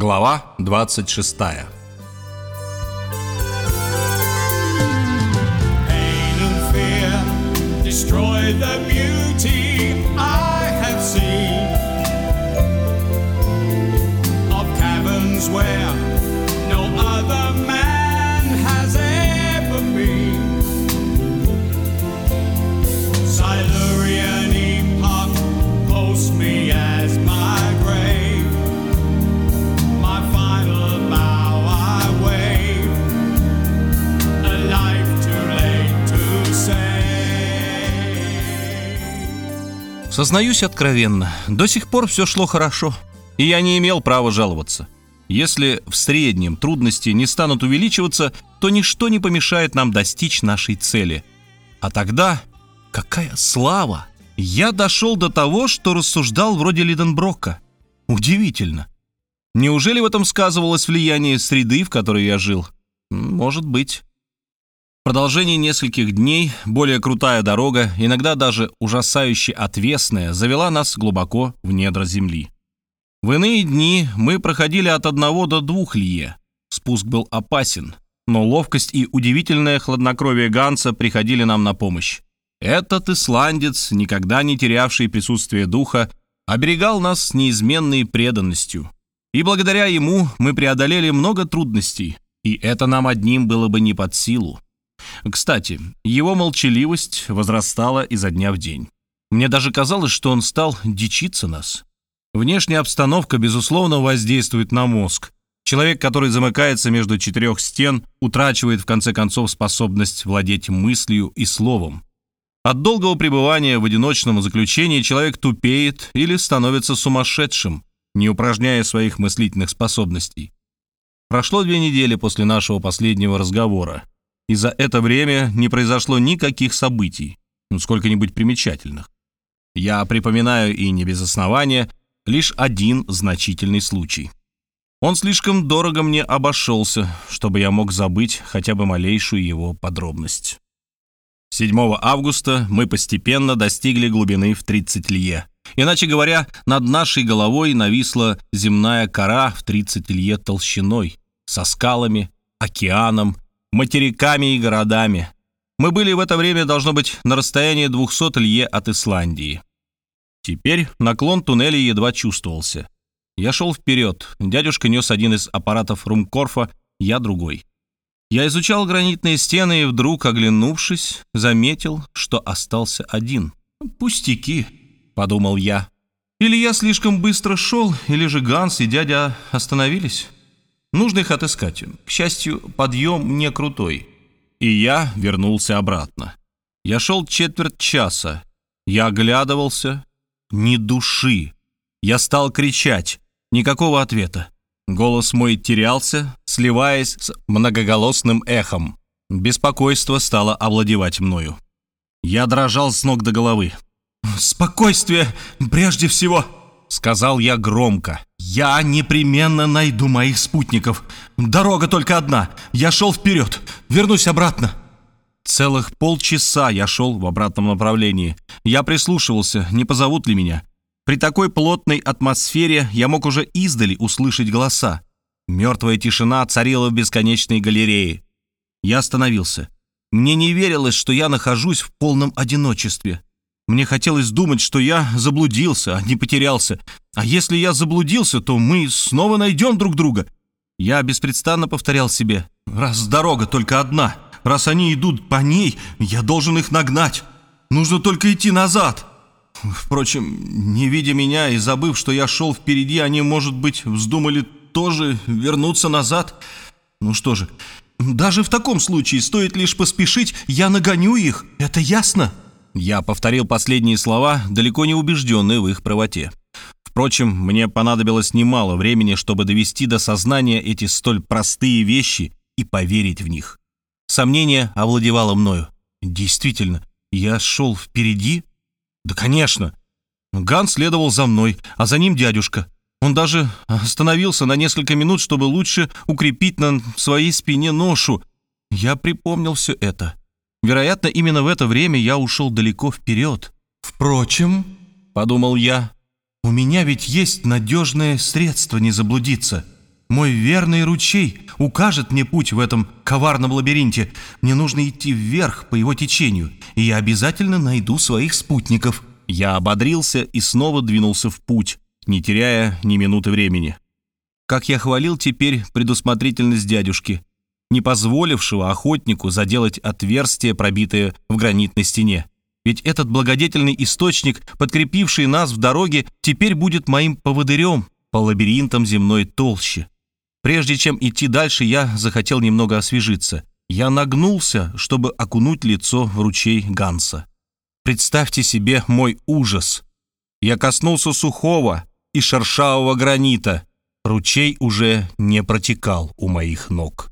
Глава 26 Pain and fear destroy the Сознаюсь откровенно, до сих пор все шло хорошо, и я не имел права жаловаться. Если в среднем трудности не станут увеличиваться, то ничто не помешает нам достичь нашей цели. А тогда какая слава! Я дошел до того, что рассуждал вроде Лиденброка. Удивительно. Неужели в этом сказывалось влияние среды, в которой я жил? Может быть. Продолжении нескольких дней более крутая дорога, иногда даже ужасающе отвесная, завела нас глубоко в недра земли. В иные дни мы проходили от одного до двух лье. Спуск был опасен, но ловкость и удивительное хладнокровие Ганса приходили нам на помощь. Этот исландец, никогда не терявший присутствие духа, оберегал нас с неизменной преданностью. И благодаря ему мы преодолели много трудностей, и это нам одним было бы не под силу. Кстати, его молчаливость возрастала изо дня в день. Мне даже казалось, что он стал дичиться нас. Внешняя обстановка, безусловно, воздействует на мозг. Человек, который замыкается между четырех стен, утрачивает в конце концов способность владеть мыслью и словом. От долгого пребывания в одиночном заключении человек тупеет или становится сумасшедшим, не упражняя своих мыслительных способностей. Прошло две недели после нашего последнего разговора, и за это время не произошло никаких событий, ну, сколько-нибудь примечательных. Я припоминаю и не без основания лишь один значительный случай. Он слишком дорого мне обошелся, чтобы я мог забыть хотя бы малейшую его подробность. 7 августа мы постепенно достигли глубины в 30 лье. Иначе говоря, над нашей головой нависла земная кора в 30 лье толщиной, со скалами, океаном, материками и городами. Мы были в это время, должно быть, на расстоянии 200 лье от Исландии. Теперь наклон туннеля едва чувствовался. Я шел вперед, дядюшка нес один из аппаратов Румкорфа, я другой. Я изучал гранитные стены и вдруг, оглянувшись, заметил, что остался один. «Пустяки», — подумал я. «Или я слишком быстро шел, или же Ганс и дядя остановились. Нужно их отыскать. К счастью, подъем не крутой». И я вернулся обратно. Я шел четверть часа. Я оглядывался. Ни души. Я стал кричать. Никакого ответа. Голос мой терялся, сливаясь с многоголосным эхом. Беспокойство стало овладевать мною. Я дрожал с ног до головы. «Спокойствие прежде всего», — сказал я громко. «Я непременно найду моих спутников. Дорога только одна. Я шел вперед. Вернусь обратно». Целых полчаса я шел в обратном направлении. Я прислушивался, не позовут ли меня. При такой плотной атмосфере я мог уже издали услышать голоса. Мертвая тишина царила в бесконечной галерее. Я остановился. Мне не верилось, что я нахожусь в полном одиночестве. Мне хотелось думать, что я заблудился, а не потерялся. А если я заблудился, то мы снова найдем друг друга. Я беспрестанно повторял себе, раз дорога только одна, раз они идут по ней, я должен их нагнать. Нужно только идти назад. Впрочем, не видя меня и забыв, что я шел впереди, они, может быть, вздумали тоже вернуться назад. Ну что же, даже в таком случае стоит лишь поспешить, я нагоню их, это ясно?» Я повторил последние слова, далеко не убежденные в их правоте. Впрочем, мне понадобилось немало времени, чтобы довести до сознания эти столь простые вещи и поверить в них. Сомнение овладевало мною. Действительно, я шел впереди? Да, конечно. Ган следовал за мной, а за ним дядюшка. Он даже остановился на несколько минут, чтобы лучше укрепить на своей спине ношу. Я припомнил все это. Вероятно, именно в это время я ушел далеко вперед. «Впрочем», — подумал я, — «у меня ведь есть надежное средство не заблудиться. Мой верный ручей укажет мне путь в этом коварном лабиринте. Мне нужно идти вверх по его течению, и я обязательно найду своих спутников». Я ободрился и снова двинулся в путь, не теряя ни минуты времени. Как я хвалил теперь предусмотрительность дядюшки, не позволившего охотнику заделать отверстие, пробитое в гранитной стене. Ведь этот благодетельный источник, подкрепивший нас в дороге, теперь будет моим поводырем по лабиринтам земной толщи. Прежде чем идти дальше, я захотел немного освежиться. Я нагнулся, чтобы окунуть лицо в ручей Ганса. Представьте себе мой ужас. Я коснулся сухого и шершавого гранита. Ручей уже не протекал у моих ног.